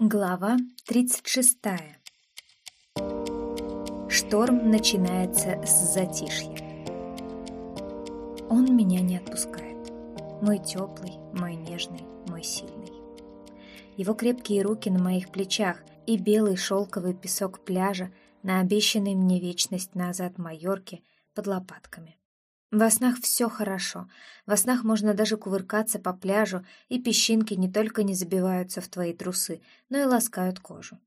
Глава 36. Шторм начинается с затишья. Он меня не отпускает. Мой теплый, мой нежный, мой сильный. Его крепкие руки на моих плечах и белый шелковый песок пляжа на обещанной мне вечность назад Майорке под лопатками. Во снах все хорошо. Во снах можно даже кувыркаться по пляжу, и песчинки не только не забиваются в твои трусы, но и ласкают кожу.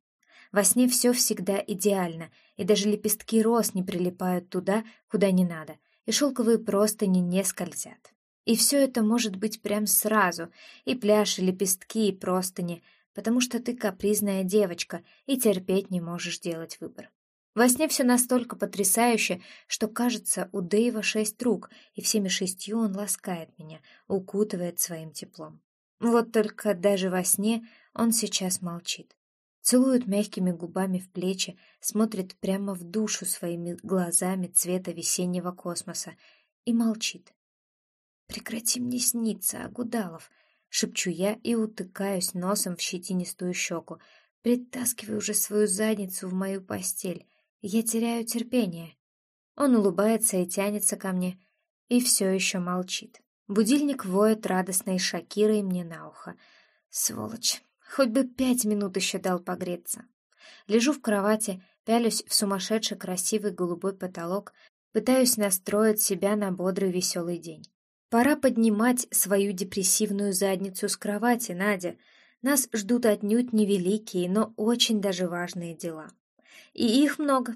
Во сне все всегда идеально, и даже лепестки роз не прилипают туда, куда не надо, и шелковые простыни не скользят. И все это может быть прям сразу, и пляж, и лепестки, и простыни, потому что ты капризная девочка и терпеть не можешь делать выбор. Во сне все настолько потрясающе, что, кажется, у Дэйва шесть рук, и всеми шестью он ласкает меня, укутывает своим теплом. Вот только даже во сне он сейчас молчит. Целует мягкими губами в плечи, смотрит прямо в душу своими глазами цвета весеннего космоса и молчит. «Прекрати мне сниться, Агудалов!» — шепчу я и утыкаюсь носом в щетинистую щеку, притаскиваю уже свою задницу в мою постель. Я теряю терпение. Он улыбается и тянется ко мне, и все еще молчит. Будильник воет радостной Шакирой мне на ухо. Сволочь, хоть бы пять минут еще дал погреться. Лежу в кровати, пялюсь в сумасшедший красивый голубой потолок, пытаюсь настроить себя на бодрый веселый день. Пора поднимать свою депрессивную задницу с кровати, Надя. Нас ждут отнюдь невеликие, но очень даже важные дела. И их много.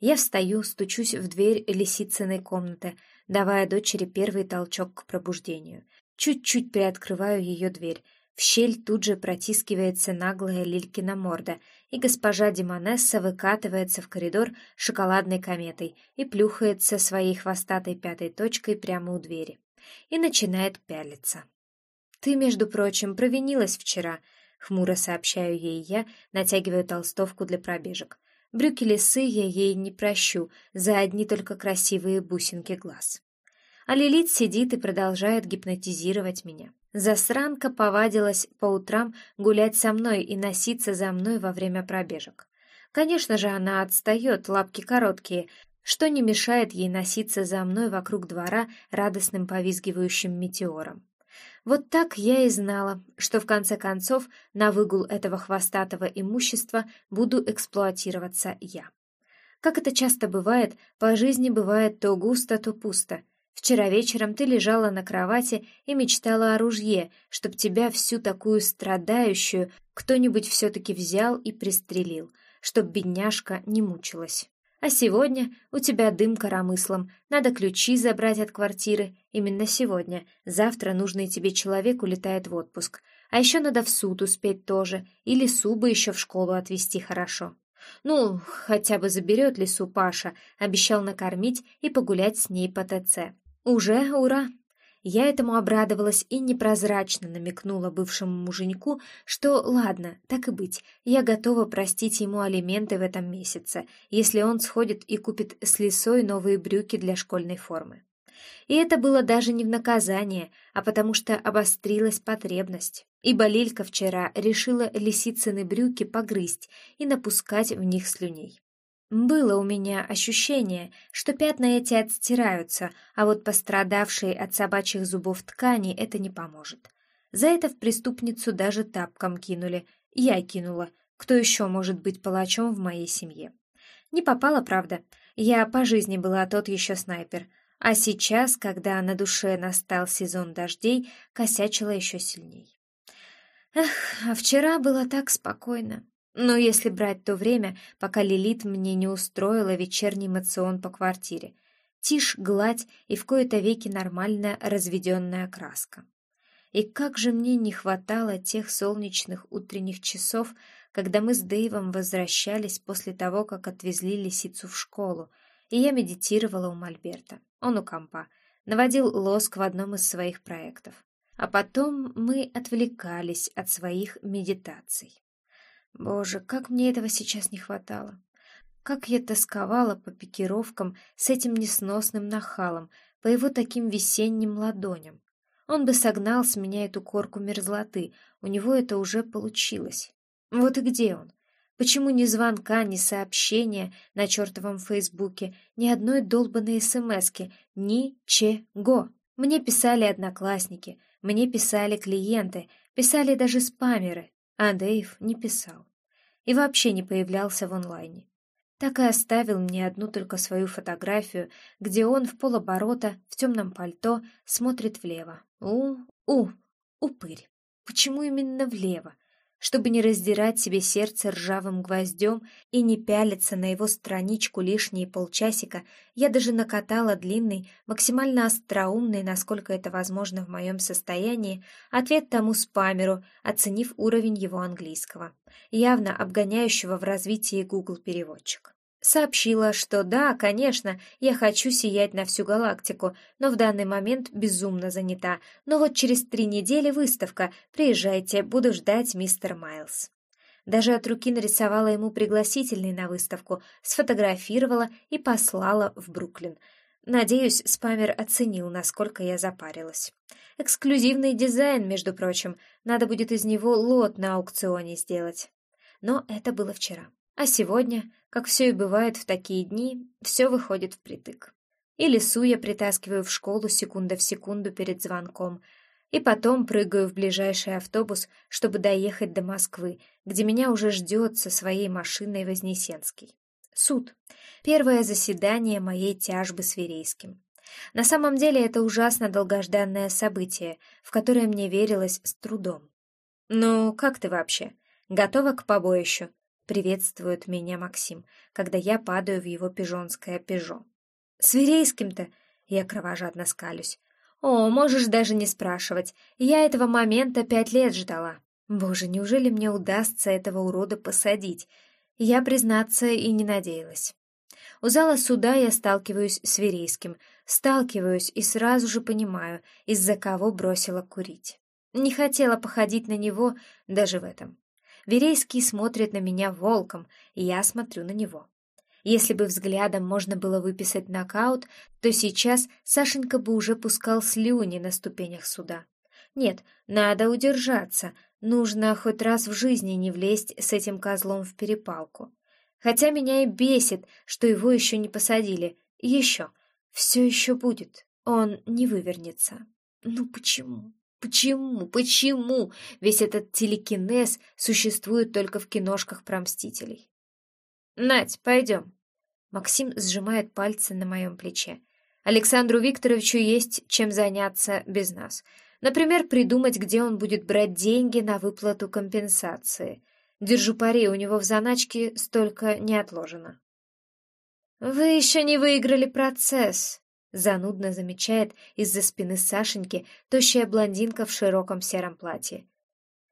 Я встаю, стучусь в дверь лисицыной комнаты, давая дочери первый толчок к пробуждению. Чуть-чуть приоткрываю ее дверь. В щель тут же протискивается наглая Лилькина морда, и госпожа Димонесса выкатывается в коридор шоколадной кометой и плюхается своей хвостатой пятой точкой прямо у двери. И начинает пялиться. «Ты, между прочим, провинилась вчера», — хмуро сообщаю ей я, натягиваю толстовку для пробежек. Брюки лисы я ей не прощу за одни только красивые бусинки глаз. А Лилит сидит и продолжает гипнотизировать меня. Засранка повадилась по утрам гулять со мной и носиться за мной во время пробежек. Конечно же, она отстает, лапки короткие, что не мешает ей носиться за мной вокруг двора радостным повизгивающим метеором. Вот так я и знала, что в конце концов на выгул этого хвостатого имущества буду эксплуатироваться я. Как это часто бывает, по жизни бывает то густо, то пусто. Вчера вечером ты лежала на кровати и мечтала о ружье, чтоб тебя всю такую страдающую кто-нибудь все-таки взял и пристрелил, чтоб бедняжка не мучилась. А сегодня у тебя дым коромыслом, надо ключи забрать от квартиры. Именно сегодня. Завтра нужный тебе человек улетает в отпуск. А еще надо в суд успеть тоже, или Субы еще в школу отвезти хорошо. Ну, хотя бы заберет лису Паша, обещал накормить и погулять с ней по ТЦ. Уже ура! Я этому обрадовалась и непрозрачно намекнула бывшему муженьку, что ладно, так и быть, я готова простить ему алименты в этом месяце, если он сходит и купит с лисой новые брюки для школьной формы. И это было даже не в наказание, а потому что обострилась потребность. Ибо Лилька вчера решила лисицыны брюки погрызть и напускать в них слюней. Было у меня ощущение, что пятна эти отстираются, а вот пострадавшей от собачьих зубов ткани это не поможет. За это в преступницу даже тапком кинули. Я кинула. Кто еще может быть палачом в моей семье? Не попала, правда. Я по жизни была тот еще снайпер. А сейчас, когда на душе настал сезон дождей, косячила еще сильней. Эх, а вчера было так спокойно. Но если брать то время, пока Лилит мне не устроила вечерний мацион по квартире, тишь, гладь и в кои-то веки нормальная разведенная краска. И как же мне не хватало тех солнечных утренних часов, когда мы с Дэйвом возвращались после того, как отвезли лисицу в школу, и я медитировала у Мольберта, он у компа, наводил лоск в одном из своих проектов. А потом мы отвлекались от своих медитаций. Боже, как мне этого сейчас не хватало. Как я тосковала по пикировкам с этим несносным нахалом, по его таким весенним ладоням. Он бы согнал с меня эту корку мерзлоты, у него это уже получилось. Вот и где он? Почему ни звонка, ни сообщения на чертовом Фейсбуке, ни одной долбанной смски, ничего? Мне писали одноклассники, мне писали клиенты, писали даже спамеры, а Дэйв не писал. И вообще не появлялся в онлайне. Так и оставил мне одну только свою фотографию, где он в полоборота, в темном пальто, смотрит влево. У, у, упырь. Почему именно влево? Чтобы не раздирать себе сердце ржавым гвоздем и не пялиться на его страничку лишние полчасика, я даже накатала длинный, максимально остроумный, насколько это возможно в моем состоянии, ответ тому спамеру, оценив уровень его английского, явно обгоняющего в развитии Google переводчик Сообщила, что да, конечно, я хочу сиять на всю галактику, но в данный момент безумно занята. Но вот через три недели выставка. Приезжайте, буду ждать мистер Майлз. Даже от руки нарисовала ему пригласительный на выставку, сфотографировала и послала в Бруклин. Надеюсь, спамер оценил, насколько я запарилась. Эксклюзивный дизайн, между прочим. Надо будет из него лот на аукционе сделать. Но это было вчера. А сегодня, как все и бывает в такие дни, все выходит впритык. И лесу я притаскиваю в школу секунда в секунду перед звонком, и потом прыгаю в ближайший автобус, чтобы доехать до Москвы, где меня уже ждет со своей машиной Вознесенский. Суд. Первое заседание моей тяжбы с Верейским. На самом деле это ужасно долгожданное событие, в которое мне верилось с трудом. «Ну, как ты вообще? Готова к побоищу?» Приветствует меня Максим, когда я падаю в его пижонское пижо. «С Верейским-то?» Я кровожадно скалюсь. «О, можешь даже не спрашивать. Я этого момента пять лет ждала. Боже, неужели мне удастся этого урода посадить? Я, признаться, и не надеялась». У зала суда я сталкиваюсь с Верейским. Сталкиваюсь и сразу же понимаю, из-за кого бросила курить. Не хотела походить на него даже в этом. Верейский смотрит на меня волком, и я смотрю на него. Если бы взглядом можно было выписать нокаут, то сейчас Сашенька бы уже пускал слюни на ступенях суда. Нет, надо удержаться, нужно хоть раз в жизни не влезть с этим козлом в перепалку. Хотя меня и бесит, что его еще не посадили. Еще. Все еще будет. Он не вывернется. Ну почему? Почему? Почему весь этот телекинез существует только в киношках про мстителей? Надь, пойдем. Максим сжимает пальцы на моем плече. Александру Викторовичу есть чем заняться без нас. Например, придумать, где он будет брать деньги на выплату компенсации. Держу пари, у него в заначке столько не отложено. «Вы еще не выиграли процесс», Занудно замечает из-за спины Сашеньки тощая блондинка в широком сером платье.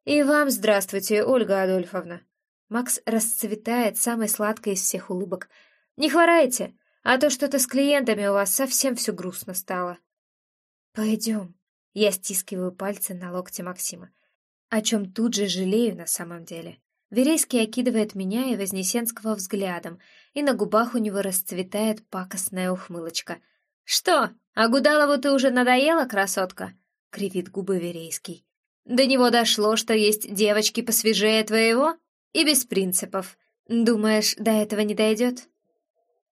«И вам здравствуйте, Ольга Адольфовна!» Макс расцветает самой сладкой из всех улыбок. «Не хворайте, а то что-то с клиентами у вас совсем все грустно стало». «Пойдем». Я стискиваю пальцы на локте Максима, о чем тут же жалею на самом деле. Верейский окидывает меня и Вознесенского взглядом, и на губах у него расцветает пакостная ухмылочка — «Что, а Гудалову ты уже надоела, красотка?» — кривит губы Верейский. «До него дошло, что есть девочки посвежее твоего и без принципов. Думаешь, до этого не дойдет?»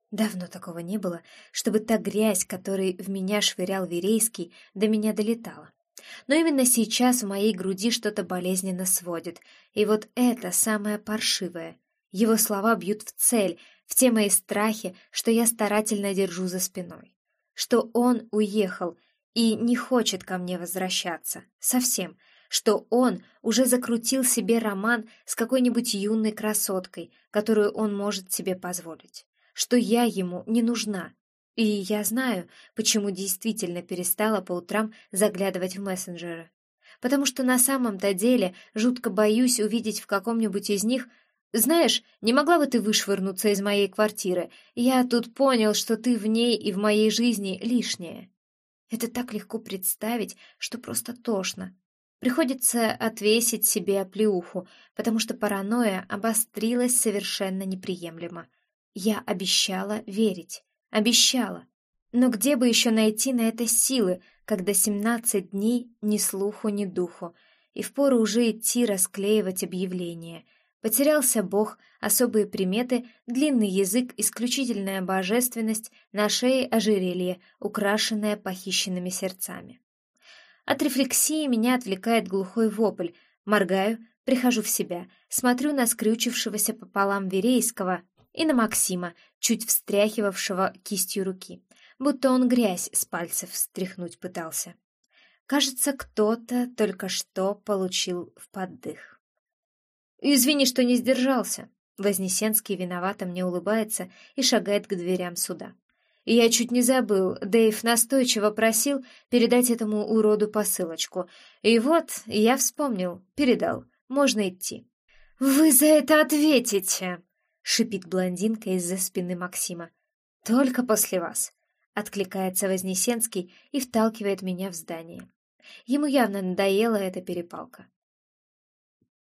Давно такого не было, чтобы та грязь, которой в меня швырял Верейский, до меня долетала. Но именно сейчас в моей груди что-то болезненно сводит, и вот это самое паршивое. Его слова бьют в цель, в те мои страхи, что я старательно держу за спиной что он уехал и не хочет ко мне возвращаться. Совсем. Что он уже закрутил себе роман с какой-нибудь юной красоткой, которую он может себе позволить. Что я ему не нужна. И я знаю, почему действительно перестала по утрам заглядывать в мессенджеры. Потому что на самом-то деле жутко боюсь увидеть в каком-нибудь из них знаешь, не могла бы ты вышвырнуться из моей квартиры? Я тут понял, что ты в ней и в моей жизни лишняя. Это так легко представить, что просто тошно. Приходится отвесить себе оплеуху, потому что паранойя обострилась совершенно неприемлемо. Я обещала верить. Обещала. Но где бы еще найти на это силы, когда семнадцать дней ни слуху, ни духу, и впору уже идти расклеивать объявления — Потерялся Бог, особые приметы, длинный язык, исключительная божественность, на шее ожерелье, украшенное похищенными сердцами. От рефлексии меня отвлекает глухой вопль. Моргаю, прихожу в себя, смотрю на скрючившегося пополам Верейского и на Максима, чуть встряхивавшего кистью руки, будто он грязь с пальцев стряхнуть пытался. Кажется, кто-то только что получил в поддых. «Извини, что не сдержался», Вознесенский виновато мне улыбается и шагает к дверям суда. Я чуть не забыл, Дэйв настойчиво просил передать этому уроду посылочку. И вот, я вспомнил, передал. Можно идти. «Вы за это ответите!» — шипит блондинка из-за спины Максима. «Только после вас», — откликается Вознесенский и вталкивает меня в здание. Ему явно надоела эта перепалка.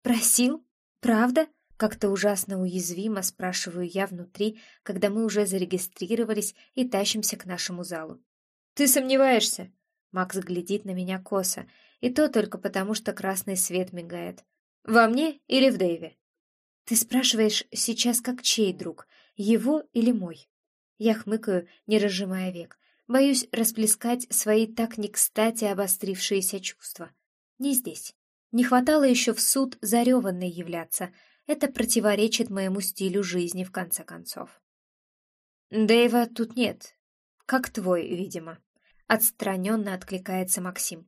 «Просил? Правда?» Как-то ужасно уязвимо спрашиваю я внутри, когда мы уже зарегистрировались и тащимся к нашему залу. «Ты сомневаешься?» Макс глядит на меня косо, и то только потому, что красный свет мигает. «Во мне или в Дэйве?» «Ты спрашиваешь сейчас как чей друг, его или мой?» Я хмыкаю, не разжимая век. Боюсь расплескать свои так не кстати обострившиеся чувства. Не здесь. Не хватало еще в суд зареванной являться — это противоречит моему стилю жизни, в конце концов. Дэйва тут нет. Как твой, видимо. Отстраненно откликается Максим.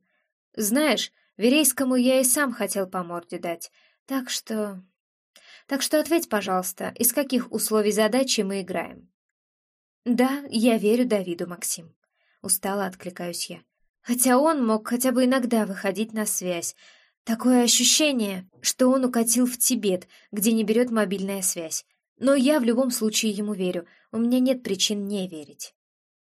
Знаешь, Верейскому я и сам хотел по морде дать, так что... Так что ответь, пожалуйста, из каких условий задачи мы играем? Да, я верю Давиду, Максим. Устало откликаюсь я. Хотя он мог хотя бы иногда выходить на связь, Такое ощущение, что он укатил в Тибет, где не берет мобильная связь. Но я в любом случае ему верю, у меня нет причин не верить.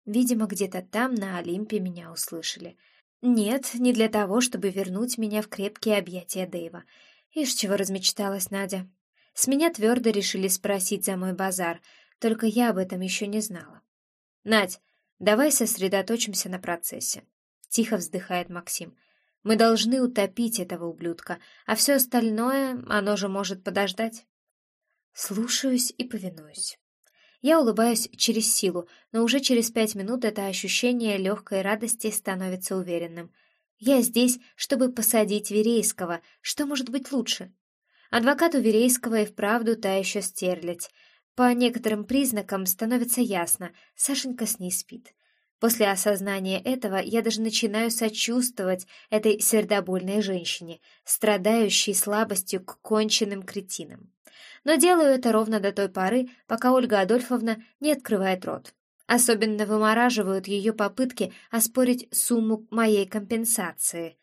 Видимо, где-то там, на Олимпе, меня услышали. Нет, не для того, чтобы вернуть меня в крепкие объятия Дэйва. Ишь, чего размечталась Надя. С меня твердо решили спросить за мой базар, только я об этом еще не знала. «Надь, давай сосредоточимся на процессе», — тихо вздыхает Максим. Мы должны утопить этого ублюдка, а все остальное, оно же может подождать. Слушаюсь и повинуюсь. Я улыбаюсь через силу, но уже через пять минут это ощущение легкой радости становится уверенным. Я здесь, чтобы посадить Верейского. Что может быть лучше? Адвокату Верейского и вправду та еще стерлядь. По некоторым признакам становится ясно, Сашенька с ней спит. После осознания этого я даже начинаю сочувствовать этой сердобольной женщине, страдающей слабостью к конченным кретинам. Но делаю это ровно до той поры, пока Ольга Адольфовна не открывает рот. Особенно вымораживают ее попытки оспорить сумму моей компенсации.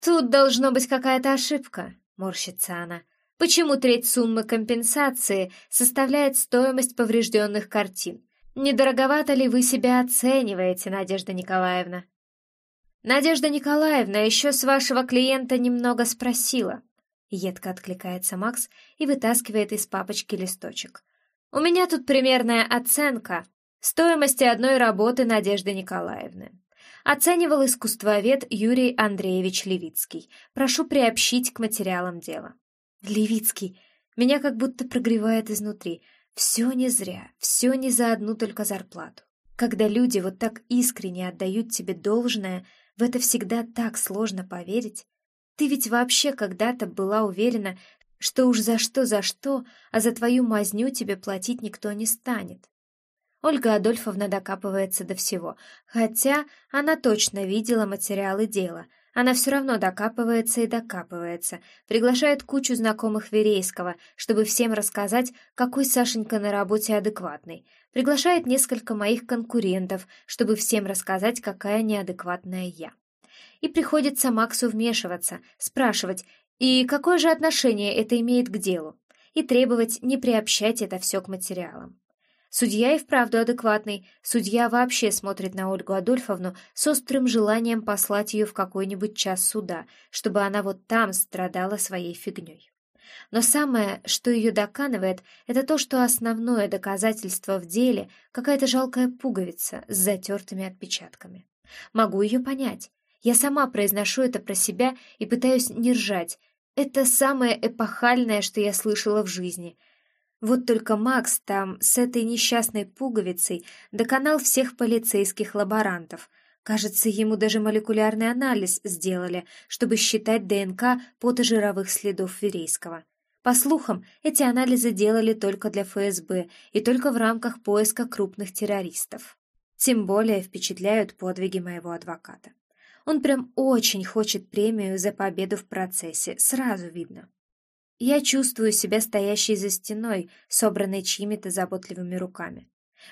«Тут должно быть какая-то ошибка», — морщится она. «Почему треть суммы компенсации составляет стоимость поврежденных картин?» Недороговато ли вы себя оцениваете, Надежда Николаевна? Надежда Николаевна еще с вашего клиента немного спросила. Едко откликается Макс и вытаскивает из папочки листочек. У меня тут примерная оценка стоимости одной работы Надежды Николаевны. Оценивал искусствовед Юрий Андреевич Левицкий. Прошу приобщить к материалам дела. Левицкий. Меня как будто прогревает изнутри. Все не зря, все не за одну только зарплату. Когда люди вот так искренне отдают тебе должное, в это всегда так сложно поверить. Ты ведь вообще когда-то была уверена, что уж за что за что, а за твою мазню тебе платить никто не станет. Ольга Адольфовна докапывается до всего, хотя она точно видела материалы дела — она все равно докапывается и докапывается, приглашает кучу знакомых Верейского, чтобы всем рассказать, какой Сашенька на работе адекватный, приглашает несколько моих конкурентов, чтобы всем рассказать, какая неадекватная я. И приходится Максу вмешиваться, спрашивать, и какое же отношение это имеет к делу, и требовать не приобщать это все к материалам. Судья и вправду адекватный. Судья вообще смотрит на Ольгу Адольфовну с острым желанием послать ее в какой-нибудь час суда, чтобы она вот там страдала своей фигней. Но самое, что ее доканывает, это то, что основное доказательство в деле — какая-то жалкая пуговица с затертыми отпечатками. Могу ее понять. Я сама произношу это про себя и пытаюсь не ржать. Это самое эпохальное, что я слышала в жизни. Вот только Макс там с этой несчастной пуговицей доконал всех полицейских лаборантов. Кажется, ему даже молекулярный анализ сделали, чтобы считать ДНК потожировых следов Верейского. По слухам, эти анализы делали только для ФСБ и только в рамках поиска крупных террористов. Тем более впечатляют подвиги моего адвоката. Он прям очень хочет премию за победу в процессе, сразу видно. Я чувствую себя стоящей за стеной, собранной чьими-то заботливыми руками.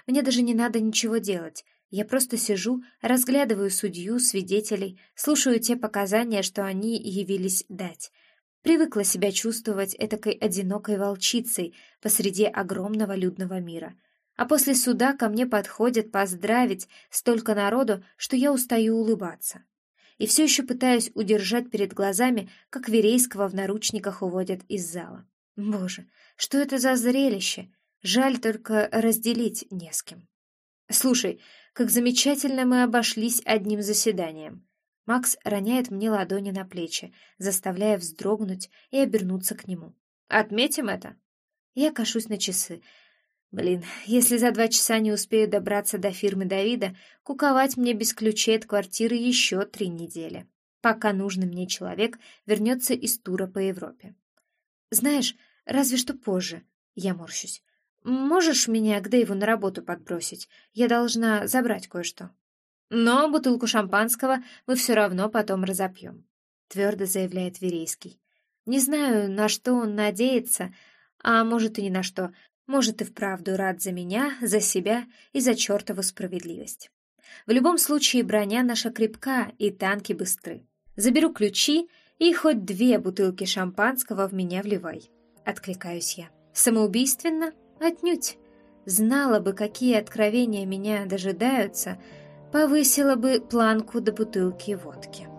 Мне даже не надо ничего делать. Я просто сижу, разглядываю судью, свидетелей, слушаю те показания, что они явились дать. Привыкла себя чувствовать этакой одинокой волчицей посреди огромного людного мира. А после суда ко мне подходят поздравить столько народу, что я устаю улыбаться и все еще пытаюсь удержать перед глазами, как Верейского в наручниках уводят из зала. Боже, что это за зрелище? Жаль только разделить не с кем. Слушай, как замечательно мы обошлись одним заседанием. Макс роняет мне ладони на плечи, заставляя вздрогнуть и обернуться к нему. Отметим это? Я кашусь на часы. Блин, если за два часа не успею добраться до фирмы Давида, куковать мне без ключей от квартиры еще три недели, пока нужный мне человек вернется из тура по Европе. Знаешь, разве что позже, я морщусь. Можешь меня к Дэйву на работу подбросить? Я должна забрать кое-что. Но бутылку шампанского мы все равно потом разопьем, твердо заявляет Верейский. Не знаю, на что он надеется, а может и ни на что, может, и вправду рад за меня, за себя и за чертову справедливость. В любом случае, броня наша крепка и танки быстры. Заберу ключи и хоть две бутылки шампанского в меня вливай. Откликаюсь я. Самоубийственно? Отнюдь. Знала бы, какие откровения меня дожидаются, повысила бы планку до бутылки водки.